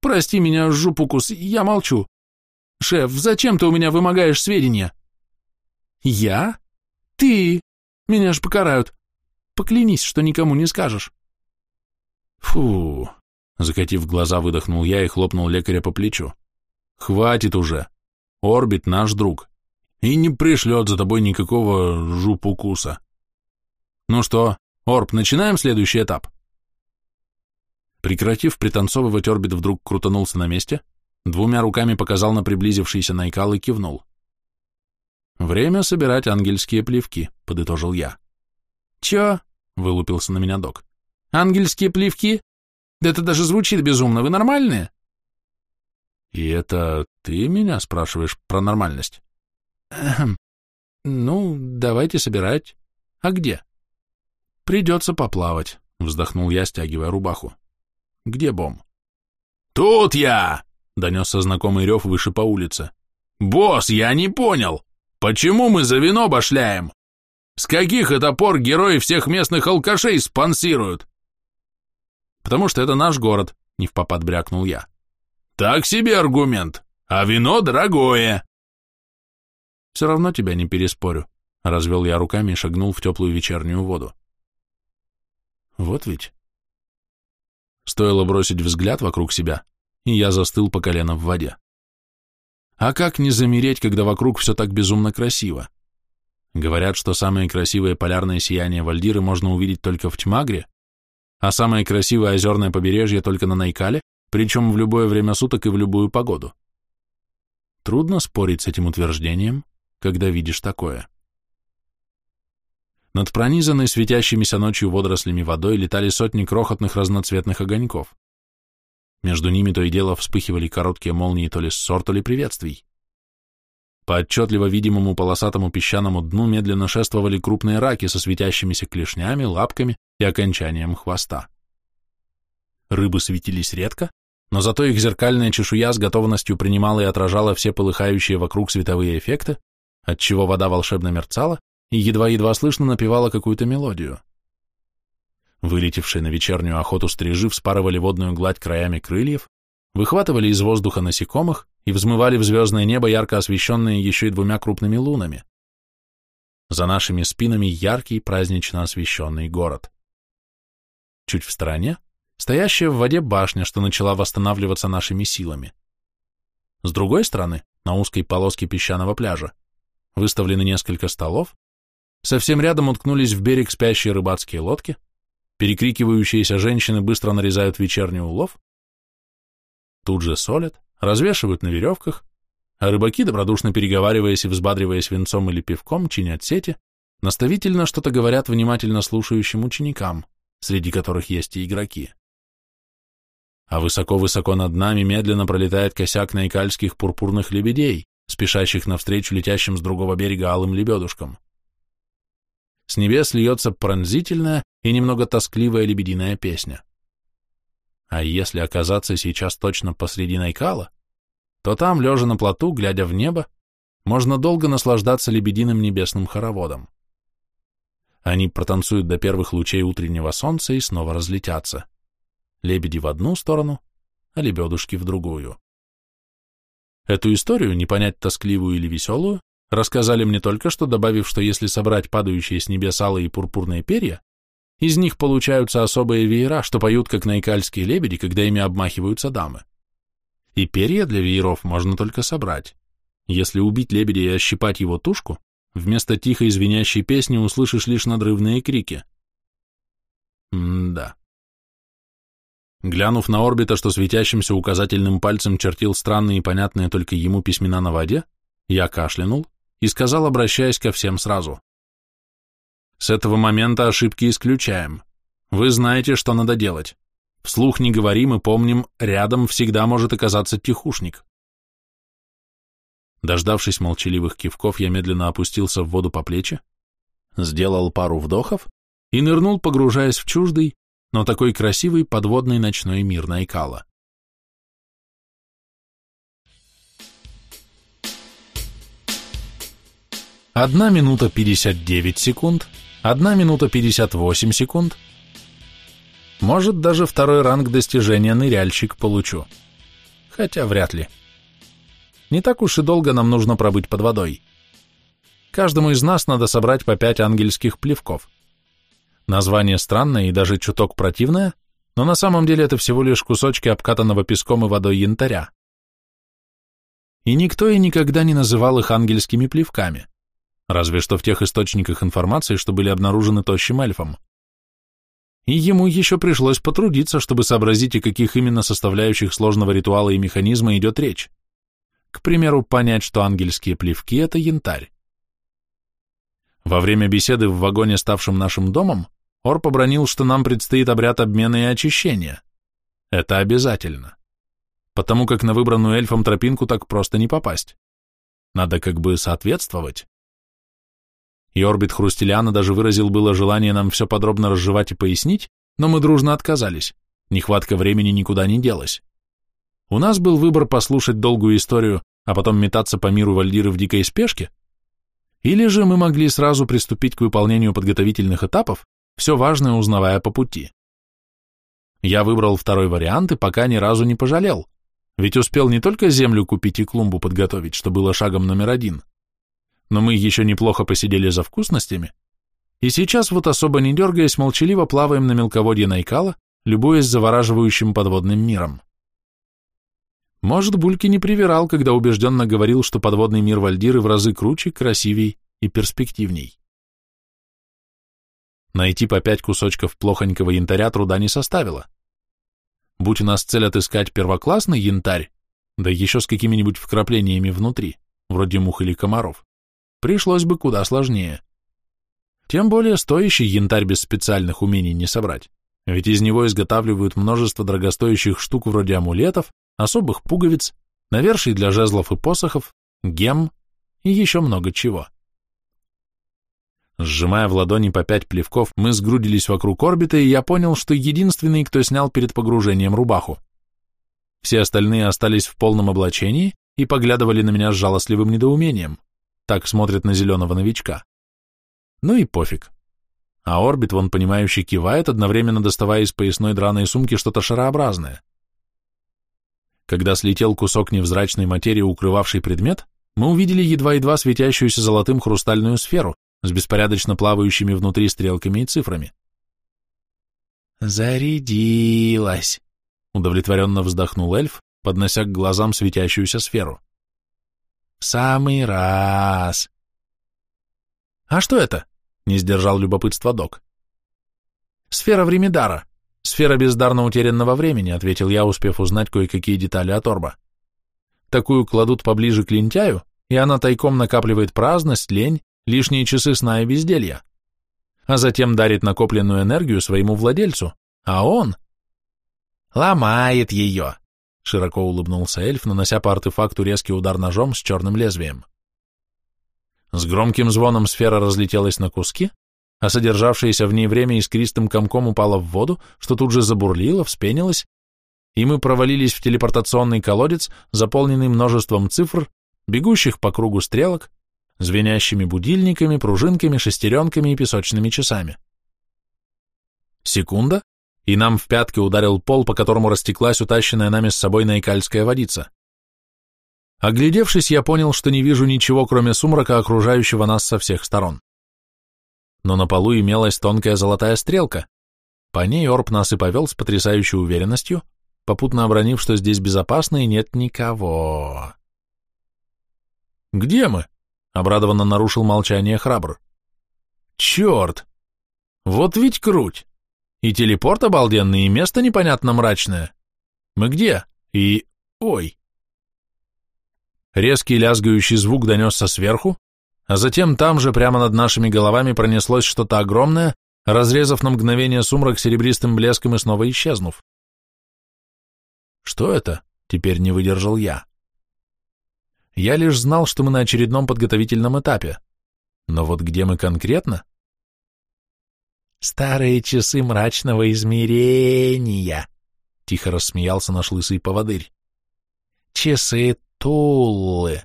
Прости меня, Жупукус, я молчу. Шеф, зачем ты у меня вымогаешь сведения? Я? Ты? Меня ж покарают. Поклянись, что никому не скажешь. Фу, закатив глаза, выдохнул я и хлопнул лекаря по плечу. Хватит уже. Орбит наш друг и не пришлет за тобой никакого жупукуса. Ну что, Орб, начинаем следующий этап? Прекратив пританцовывать, Орбит вдруг крутанулся на месте, двумя руками показал на приблизившийся Найкал и кивнул. «Время собирать ангельские плевки», — подытожил я. «Чё?» — вылупился на меня док. «Ангельские плевки? Да это даже звучит безумно. Вы нормальные?» «И это ты меня спрашиваешь про нормальность?» Эхм. Ну, давайте собирать. А где? Придется поплавать, вздохнул я, стягивая рубаху. Где Бом? Тут я! Донесся знакомый рев выше по улице. Босс, я не понял. Почему мы за вино башляем? С каких это пор герои всех местных алкашей спонсируют? Потому что это наш город, не в попад брякнул я. Так себе аргумент, а вино дорогое. Все равно тебя не переспорю. Развел я руками и шагнул в теплую вечернюю воду. Вот ведь. Стоило бросить взгляд вокруг себя, и я застыл по колено в воде. А как не замереть, когда вокруг все так безумно красиво? Говорят, что самые красивые полярные сияния Вальдиры можно увидеть только в Тьмагре, а самое красивое озерное побережье только на Найкале, причем в любое время суток и в любую погоду. Трудно спорить с этим утверждением, когда видишь такое. Над пронизанной светящимися ночью водорослями водой летали сотни крохотных разноцветных огоньков. Между ними то и дело вспыхивали короткие молнии то ли ссор, то ли приветствий. По отчетливо видимому полосатому песчаному дну медленно шествовали крупные раки со светящимися клешнями, лапками и окончанием хвоста. Рыбы светились редко, но зато их зеркальная чешуя с готовностью принимала и отражала все полыхающие вокруг световые эффекты, отчего вода волшебно мерцала и едва-едва слышно напевала какую-то мелодию. Вылетевшие на вечернюю охоту стрижи вспарывали водную гладь краями крыльев, выхватывали из воздуха насекомых и взмывали в звездное небо, ярко освещенные еще и двумя крупными лунами. За нашими спинами яркий, празднично освещенный город. Чуть в стороне стоящая в воде башня, что начала восстанавливаться нашими силами. С другой стороны, на узкой полоске песчаного пляжа, выставлены несколько столов, совсем рядом уткнулись в берег спящие рыбацкие лодки, перекрикивающиеся женщины быстро нарезают вечерний улов, тут же солят, развешивают на веревках, а рыбаки, добродушно переговариваясь и взбадриваясь венцом или пивком, чинят сети, наставительно что-то говорят внимательно слушающим ученикам, среди которых есть и игроки. А высоко-высоко над нами медленно пролетает косяк наикальских пурпурных лебедей, спешащих навстречу летящим с другого берега алым лебедушкам. С небес льется пронзительная и немного тоскливая лебединая песня. А если оказаться сейчас точно посреди Найкала, то там, лежа на плоту, глядя в небо, можно долго наслаждаться лебединым небесным хороводом. Они протанцуют до первых лучей утреннего солнца и снова разлетятся. Лебеди в одну сторону, а лебедушки в другую. Эту историю, не понять тоскливую или веселую, рассказали мне только что, добавив, что если собрать падающие с небес алые и пурпурные перья, из них получаются особые веера, что поют, как наикальские лебеди, когда ими обмахиваются дамы. И перья для вееров можно только собрать. Если убить лебедя и ощипать его тушку, вместо тихой звенящей песни услышишь лишь надрывные крики. М-да. Глянув на орбита, что светящимся указательным пальцем чертил странные и понятные только ему письмена на воде, я кашлянул и сказал, обращаясь ко всем сразу. С этого момента ошибки исключаем. Вы знаете, что надо делать. Вслух не говорим и помним, рядом всегда может оказаться тихушник. Дождавшись молчаливых кивков, я медленно опустился в воду по плечи, сделал пару вдохов и нырнул, погружаясь в чуждый, но такой красивый подводный ночной мир Найкала. Одна минута пятьдесят девять секунд, одна минута пятьдесят восемь секунд. Может, даже второй ранг достижения ныряльщик получу. Хотя вряд ли. Не так уж и долго нам нужно пробыть под водой. Каждому из нас надо собрать по пять ангельских плевков. Название странное и даже чуток противное, но на самом деле это всего лишь кусочки обкатанного песком и водой янтаря. И никто и никогда не называл их ангельскими плевками, разве что в тех источниках информации, что были обнаружены тощим эльфом. И ему еще пришлось потрудиться, чтобы сообразить, о каких именно составляющих сложного ритуала и механизма идет речь. К примеру, понять, что ангельские плевки — это янтарь. Во время беседы в вагоне, ставшем нашим домом, Ор побронил, что нам предстоит обряд обмена и очищения. Это обязательно. Потому как на выбранную эльфом тропинку так просто не попасть. Надо как бы соответствовать. И орбит Хрустеляна даже выразил было желание нам все подробно разжевать и пояснить, но мы дружно отказались. Нехватка времени никуда не делась. У нас был выбор послушать долгую историю, а потом метаться по миру вальдиры в дикой спешке, или же мы могли сразу приступить к выполнению подготовительных этапов, все важное узнавая по пути. Я выбрал второй вариант и пока ни разу не пожалел, ведь успел не только землю купить и клумбу подготовить, что было шагом номер один, но мы еще неплохо посидели за вкусностями, и сейчас вот особо не дергаясь, молчаливо плаваем на мелководье Найкала, любуясь завораживающим подводным миром. Может, Бульки не привирал, когда убежденно говорил, что подводный мир Вальдиры в разы круче, красивей и перспективней. Найти по пять кусочков плохонького янтаря труда не составило. Будь у нас цель отыскать первоклассный янтарь, да еще с какими-нибудь вкраплениями внутри, вроде мух или комаров, пришлось бы куда сложнее. Тем более стоящий янтарь без специальных умений не собрать, ведь из него изготавливают множество дорогостоящих штук вроде амулетов, особых пуговиц, наверший для жезлов и посохов, гем и еще много чего. Сжимая в ладони по пять плевков, мы сгрудились вокруг орбита, и я понял, что единственный, кто снял перед погружением рубаху. Все остальные остались в полном облачении и поглядывали на меня с жалостливым недоумением. Так смотрят на зеленого новичка. Ну и пофиг. А орбит, вон понимающий, кивает, одновременно доставая из поясной драной сумки что-то шарообразное. Когда слетел кусок невзрачной материи, укрывавший предмет, мы увидели едва-едва светящуюся золотым хрустальную сферу с беспорядочно плавающими внутри стрелками и цифрами. «Зарядилась!» — удовлетворенно вздохнул эльф, поднося к глазам светящуюся сферу. «В самый раз!» «А что это?» — не сдержал любопытства док. «Сфера Времидара. «Сфера бездарно утерянного времени», — ответил я, успев узнать кое-какие детали от Орба. «Такую кладут поближе к лентяю, и она тайком накапливает праздность, лень, лишние часы сна и безделья, а затем дарит накопленную энергию своему владельцу, а он...» «Ломает ее», — широко улыбнулся эльф, нанося по артефакту резкий удар ножом с черным лезвием. С громким звоном сфера разлетелась на куски, а содержавшееся в ней время искристым комком упало в воду, что тут же забурлило, вспенилось, и мы провалились в телепортационный колодец, заполненный множеством цифр, бегущих по кругу стрелок, звенящими будильниками, пружинками, шестеренками и песочными часами. Секунда, и нам в пятки ударил пол, по которому растеклась утащенная нами с собой наикальская водица. Оглядевшись, я понял, что не вижу ничего, кроме сумрака, окружающего нас со всех сторон но на полу имелась тонкая золотая стрелка. По ней Орб нас и повел с потрясающей уверенностью, попутно обронив, что здесь безопасно и нет никого. «Где мы?» — обрадованно нарушил молчание храбр. «Черт! Вот ведь круть! И телепорт обалденный, и место непонятно мрачное. Мы где? И... Ой!» Резкий лязгающий звук донесся сверху, а затем там же прямо над нашими головами пронеслось что-то огромное, разрезав на мгновение сумрак серебристым блеском и снова исчезнув. «Что это?» — теперь не выдержал я. Я лишь знал, что мы на очередном подготовительном этапе. Но вот где мы конкретно? «Старые часы мрачного измерения», — тихо рассмеялся наш лысый поводырь. «Часы Туллы».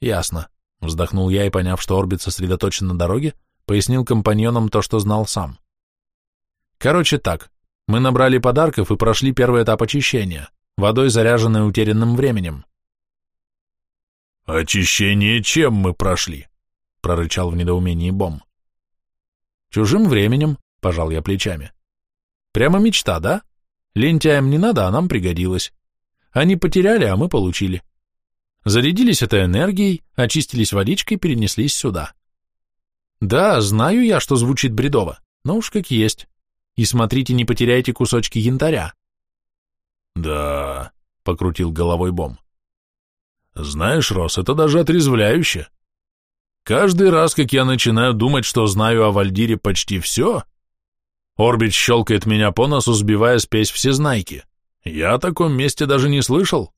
«Ясно», — вздохнул я и, поняв, что орбит сосредоточен на дороге, пояснил компаньонам то, что знал сам. «Короче так, мы набрали подарков и прошли первый этап очищения, водой, заряженной утерянным временем. «Очищение чем мы прошли?» — прорычал в недоумении Бом. «Чужим временем», — пожал я плечами. «Прямо мечта, да? Лентяям не надо, а нам пригодилось. Они потеряли, а мы получили. Зарядились этой энергией, очистились водичкой, перенеслись сюда. Да, знаю я, что звучит бредово, но уж как есть. И смотрите, не потеряйте кусочки янтаря». «Да», — покрутил головой Бом. Знаешь, Рос, это даже отрезвляюще. Каждый раз, как я начинаю думать, что знаю о Вальдире почти все, Орбит щелкает меня по носу, сбивая спесь всезнайки. Я о таком месте даже не слышал.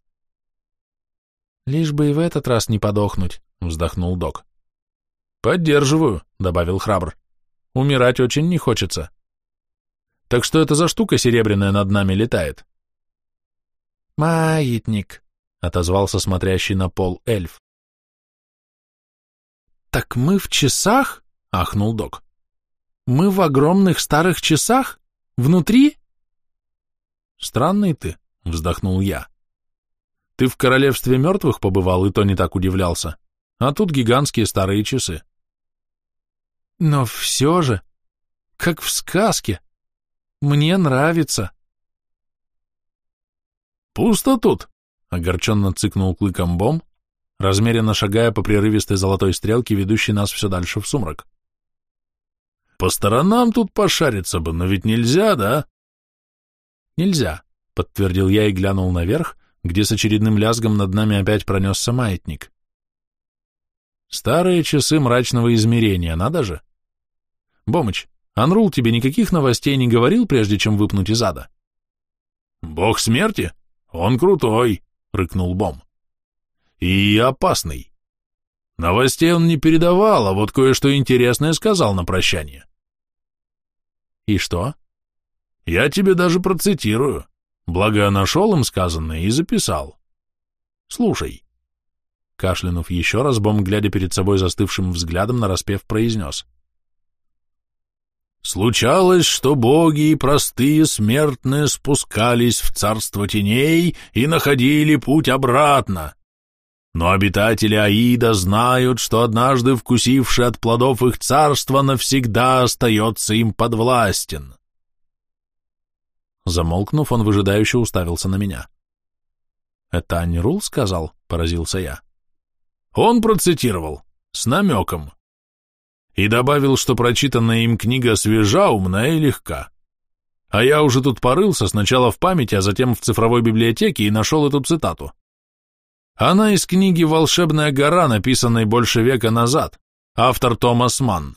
Лишь бы и в этот раз не подохнуть, вздохнул док. Поддерживаю, добавил храбр. Умирать очень не хочется. Так что это за штука серебряная над нами летает? Маятник, отозвался смотрящий на пол эльф. «Так мы в часах?» — ахнул док. «Мы в огромных старых часах? Внутри?» «Странный ты», — вздохнул я. «Ты в королевстве мертвых побывал, и то не так удивлялся. А тут гигантские старые часы». «Но все же, как в сказке. Мне нравится». «Пусто тут», Огорченно цыкнул клыком бом, размеренно шагая по прерывистой золотой стрелке, ведущей нас все дальше в сумрак. «По сторонам тут пошариться бы, но ведь нельзя, да?» «Нельзя», — подтвердил я и глянул наверх, где с очередным лязгом над нами опять пронесся маятник. «Старые часы мрачного измерения, надо же!» «Бомыч, Анрул тебе никаких новостей не говорил, прежде чем выпнуть из ада?» «Бог смерти? Он крутой!» — рыкнул Бом. «И опасный. Новостей он не передавал, а вот кое-что интересное сказал на прощание». «И что?» «Я тебе даже процитирую. Благо нашел им сказанное и записал. Слушай». Кашлянув еще раз, Бом, глядя перед собой застывшим взглядом, нараспев произнес. Случалось, что боги и простые смертные спускались в царство теней и находили путь обратно. Но обитатели Аида знают, что однажды вкусивший от плодов их царства навсегда остается им подвластен. Замолкнув, он выжидающе уставился на меня. «Это Анирул сказал?» — поразился я. Он процитировал, с намеком и добавил, что прочитанная им книга свежа, умна и легка. А я уже тут порылся сначала в памяти, а затем в цифровой библиотеке и нашел эту цитату. Она из книги «Волшебная гора», написанной больше века назад, автор Томас Манн.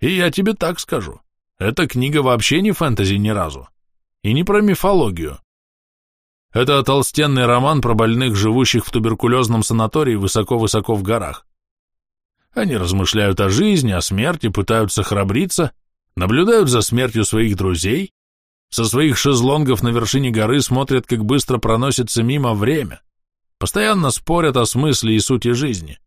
И я тебе так скажу, эта книга вообще не фэнтези ни разу. И не про мифологию. Это толстенный роман про больных, живущих в туберкулезном санатории высоко-высоко в горах. Они размышляют о жизни, о смерти, пытаются храбриться, наблюдают за смертью своих друзей, со своих шезлонгов на вершине горы смотрят, как быстро проносится мимо время, постоянно спорят о смысле и сути жизни.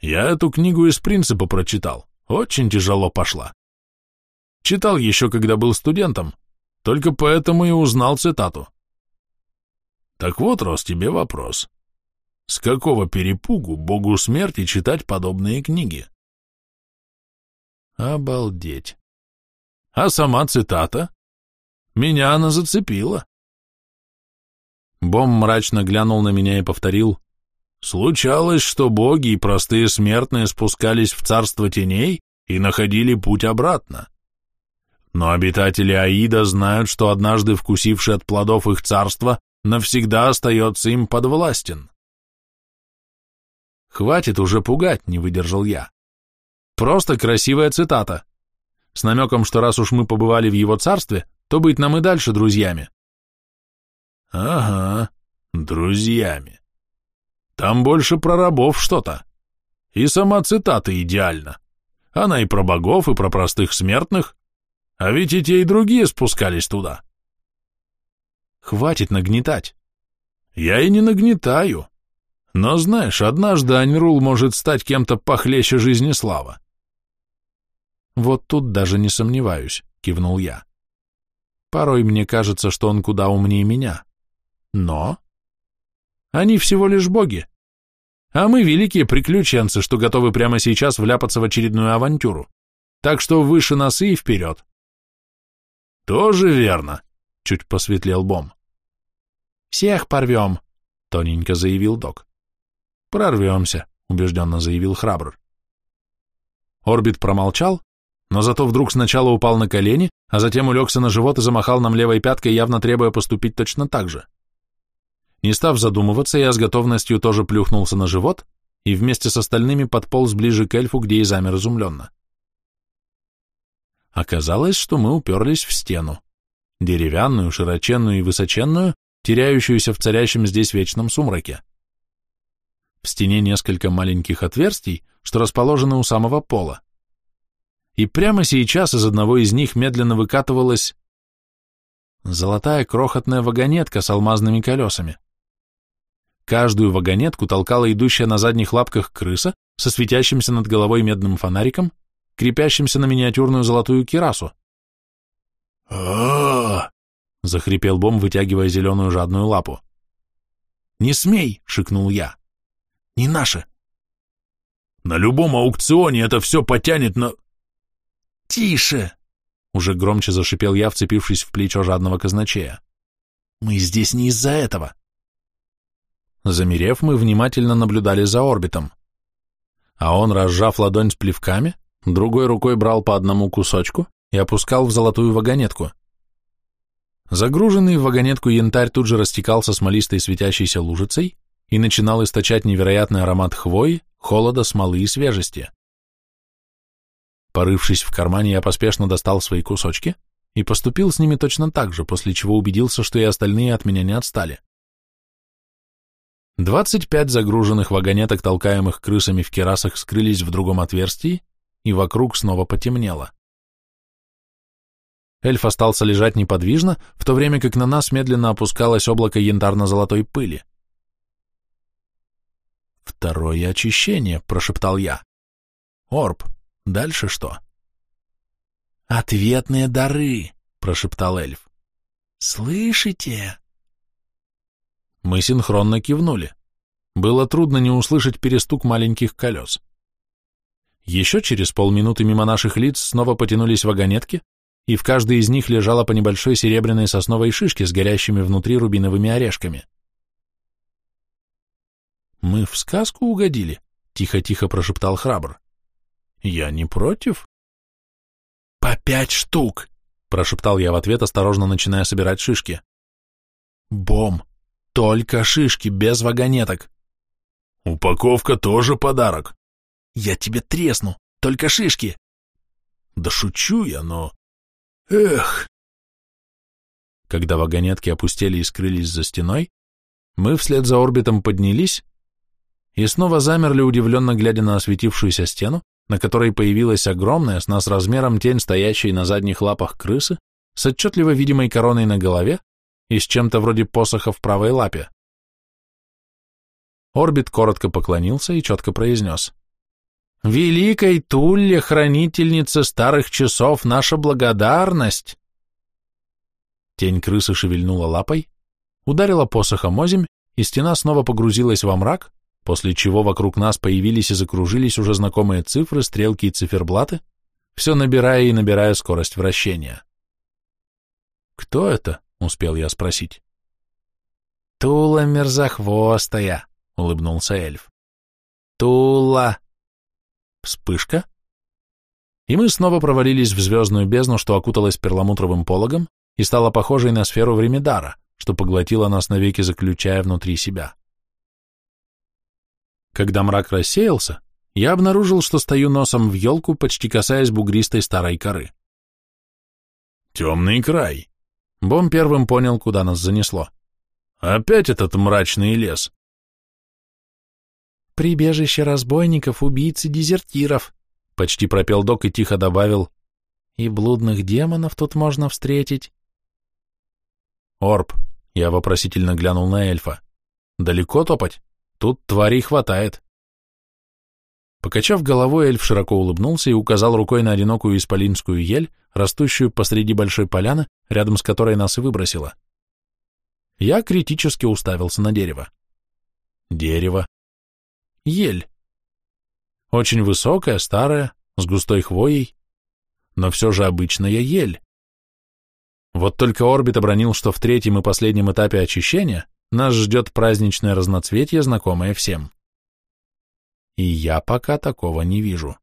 Я эту книгу из принципа прочитал, очень тяжело пошла. Читал еще, когда был студентом, только поэтому и узнал цитату. Так вот, Рос, тебе вопрос. С какого перепугу богу смерти читать подобные книги? Обалдеть. А сама цитата? Меня она зацепила. Бом мрачно глянул на меня и повторил случалось, что боги и простые смертные спускались в царство теней и находили путь обратно. Но обитатели Аида знают, что однажды вкусивший от плодов их царства навсегда остается им подвластен. «Хватит уже пугать», — не выдержал я. «Просто красивая цитата. С намеком, что раз уж мы побывали в его царстве, то быть нам и дальше друзьями». «Ага, друзьями. Там больше про рабов что-то. И сама цитата идеальна. Она и про богов, и про простых смертных. А ведь и те, и другие спускались туда». «Хватит нагнетать». «Я и не нагнетаю. Но знаешь, однажды Аньрул может стать кем-то похлеще жизни слава. Вот тут даже не сомневаюсь, кивнул я. Порой мне кажется, что он куда умнее меня. Но они всего лишь боги. А мы великие приключенцы, что готовы прямо сейчас вляпаться в очередную авантюру. Так что выше носы и вперед. Тоже верно, чуть посветлел Бом. Всех порвем, тоненько заявил док. «Прорвемся», — убежденно заявил Храбр. Орбит промолчал, но зато вдруг сначала упал на колени, а затем улегся на живот и замахал нам левой пяткой, явно требуя поступить точно так же. Не став задумываться, я с готовностью тоже плюхнулся на живот и вместе с остальными подполз ближе к эльфу, где и замер изумленно. Оказалось, что мы уперлись в стену, деревянную, широченную и высоченную, теряющуюся в царящем здесь вечном сумраке. В стене несколько маленьких отверстий, что расположены у самого пола. И прямо сейчас из одного из них медленно выкатывалась золотая крохотная вагонетка с алмазными колесами. Каждую вагонетку толкала идущая на задних лапках крыса со светящимся над головой медным фонариком, крепящимся на миниатюрную золотую кирасу. а захрипел Бом, вытягивая зеленую жадную лапу. «Не смей!» — шикнул я. Не наше. На любом аукционе это все потянет на... Тише! Уже громче зашипел я, вцепившись в плечо жадного казначея. Мы здесь не из-за этого. Замерев, мы внимательно наблюдали за орбитом. А он, разжав ладонь с плевками, другой рукой брал по одному кусочку и опускал в золотую вагонетку. Загруженный в вагонетку янтарь тут же растекался смолистой светящейся лужицей, и начинал источать невероятный аромат хвои, холода, смолы и свежести. Порывшись в кармане, я поспешно достал свои кусочки и поступил с ними точно так же, после чего убедился, что и остальные от меня не отстали. Двадцать пять загруженных вагонеток, толкаемых крысами в керасах, скрылись в другом отверстии, и вокруг снова потемнело. Эльф остался лежать неподвижно, в то время как на нас медленно опускалось облако янтарно-золотой пыли. «Второе очищение», — прошептал я. «Орб, дальше что?» «Ответные дары», — прошептал эльф. «Слышите?» Мы синхронно кивнули. Было трудно не услышать перестук маленьких колес. Еще через полминуты мимо наших лиц снова потянулись вагонетки, и в каждой из них лежала по небольшой серебряной сосновой шишке с горящими внутри рубиновыми орешками. «Мы в сказку угодили?» — тихо-тихо прошептал храбр. «Я не против». «По пять штук!» — прошептал я в ответ, осторожно начиная собирать шишки. «Бом! Только шишки, без вагонеток!» «Упаковка тоже подарок!» «Я тебе тресну! Только шишки!» «Да шучу я, но...» «Эх!» Когда вагонетки опустели и скрылись за стеной, мы вслед за орбитом поднялись и снова замерли, удивленно глядя на осветившуюся стену, на которой появилась огромная, с нас размером тень, стоящей на задних лапах крысы, с отчетливо видимой короной на голове и с чем-то вроде посоха в правой лапе. Орбит коротко поклонился и четко произнес. «Великой Тулле, хранительнице старых часов, наша благодарность!» Тень крысы шевельнула лапой, ударила посохом озимь, и стена снова погрузилась во мрак, после чего вокруг нас появились и закружились уже знакомые цифры, стрелки и циферблаты, все набирая и набирая скорость вращения. «Кто это?» — успел я спросить. «Тула мерзохвостая», — улыбнулся эльф. Тула. Вспышка. И мы снова провалились в звездную бездну, что окуталась перламутровым пологом и стала похожей на сферу Времедара, что поглотила нас навеки, заключая внутри себя. Когда мрак рассеялся, я обнаружил, что стою носом в елку, почти касаясь бугристой старой коры. «Темный край!» Бом первым понял, куда нас занесло. «Опять этот мрачный лес!» «Прибежище разбойников, убийц и дезертиров», — почти пропел док и тихо добавил. «И блудных демонов тут можно встретить». «Орб», — я вопросительно глянул на эльфа. «Далеко топать? Тут тварей хватает». Покачав головой, эльф широко улыбнулся и указал рукой на одинокую исполинскую ель, растущую посреди большой поляны, рядом с которой нас и выбросило. Я критически уставился на дерево. Дерево. Ель. Очень высокая, старая, с густой хвоей, но все же обычная ель. Вот только Орбит обронил, что в третьем и последнем этапе очищения нас ждет праздничное разноцветие, знакомое всем. И я пока такого не вижу.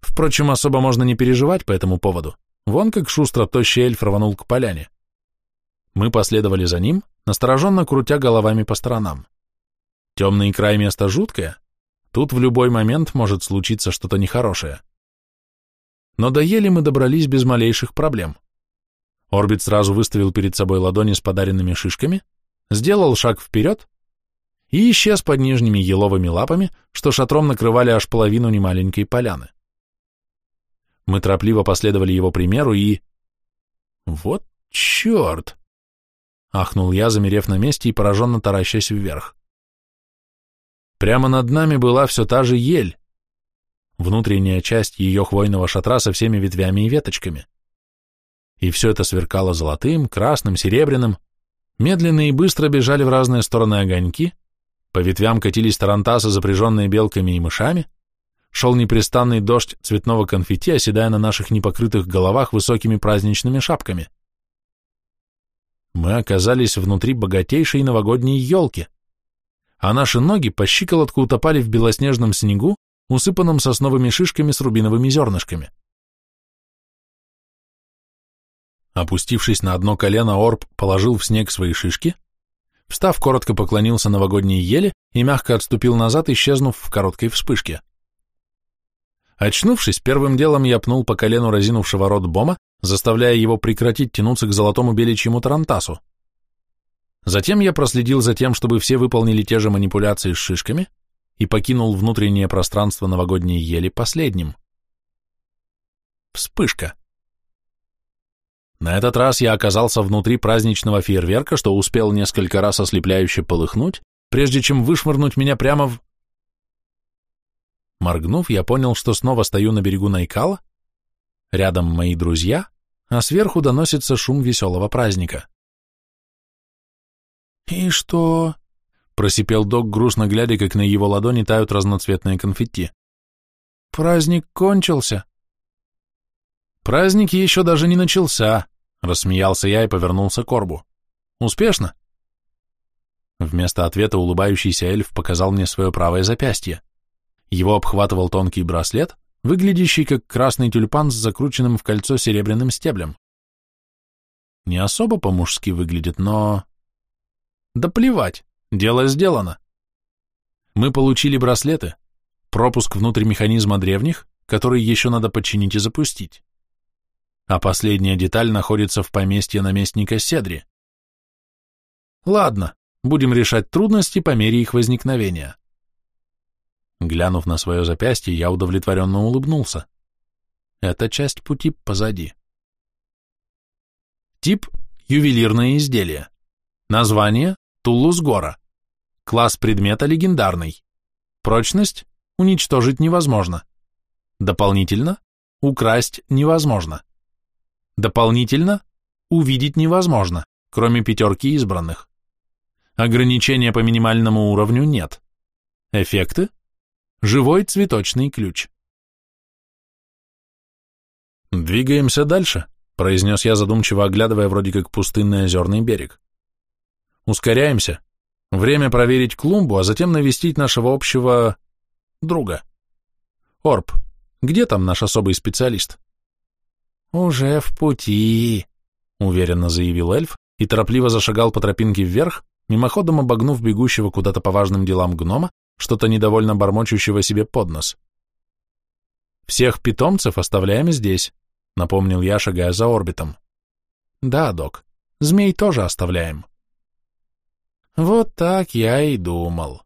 Впрочем, особо можно не переживать по этому поводу. Вон как шустро тощий эльф рванул к поляне. Мы последовали за ним, настороженно крутя головами по сторонам. Темный край места жуткое, тут в любой момент может случиться что-то нехорошее. Но до ели мы добрались без малейших проблем. Орбит сразу выставил перед собой ладони с подаренными шишками, сделал шаг вперед и исчез под нижними еловыми лапами, что шатром накрывали аж половину немаленькой поляны. Мы торопливо последовали его примеру и... Вот черт! Ахнул я, замерев на месте и пораженно таращась вверх. Прямо над нами была все та же ель, внутренняя часть ее хвойного шатра со всеми ветвями и веточками. И все это сверкало золотым, красным, серебряным. Медленно и быстро бежали в разные стороны огоньки, по ветвям катились тарантасы, запряженные белками и мышами, шел непрестанный дождь цветного конфетти, оседая на наших непокрытых головах высокими праздничными шапками. Мы оказались внутри богатейшей новогодней елки, а наши ноги по щиколотку утопали в белоснежном снегу, усыпанном сосновыми шишками с рубиновыми зернышками. Опустившись на одно колено, Орб положил в снег свои шишки, встав, коротко поклонился новогодней еле и мягко отступил назад, исчезнув в короткой вспышке. Очнувшись, первым делом я пнул по колену разинувшего рот Бома, заставляя его прекратить тянуться к золотому беличьему тарантасу. Затем я проследил за тем, чтобы все выполнили те же манипуляции с шишками и покинул внутреннее пространство новогодней ели последним. Вспышка. На этот раз я оказался внутри праздничного фейерверка, что успел несколько раз ослепляюще полыхнуть, прежде чем вышвырнуть меня прямо в... Моргнув, я понял, что снова стою на берегу Найкала, рядом мои друзья, а сверху доносится шум веселого праздника. «И что?» — просипел док, грустно глядя, как на его ладони тают разноцветные конфетти. «Праздник кончился». «Праздник еще даже не начался», — рассмеялся я и повернулся к Орбу. «Успешно?» Вместо ответа улыбающийся эльф показал мне свое правое запястье. Его обхватывал тонкий браслет, выглядящий как красный тюльпан с закрученным в кольцо серебряным стеблем. Не особо по-мужски выглядит, но... Да плевать, дело сделано. Мы получили браслеты, пропуск внутрь механизма древних, который еще надо починить и запустить а последняя деталь находится в поместье наместника Седри. Ладно, будем решать трудности по мере их возникновения. Глянув на свое запястье, я удовлетворенно улыбнулся. Эта часть пути позади. Тип – ювелирное изделие. Название – Туллус-гора. Класс предмета – легендарный. Прочность – уничтожить невозможно. Дополнительно – украсть невозможно. Дополнительно увидеть невозможно, кроме пятерки избранных. Ограничения по минимальному уровню нет. Эффекты? Живой цветочный ключ. «Двигаемся дальше», — произнес я задумчиво, оглядывая вроде как пустынный озерный берег. «Ускоряемся. Время проверить клумбу, а затем навестить нашего общего... друга. Орб, где там наш особый специалист? Уже в пути, уверенно заявил эльф и торопливо зашагал по тропинке вверх, мимоходом обогнув бегущего куда-то по важным делам гнома, что-то недовольно бормочущего себе под нос. «Всех питомцев оставляем здесь», — напомнил я, шагая за орбитом. «Да, док, змей тоже оставляем». «Вот так я и думал»,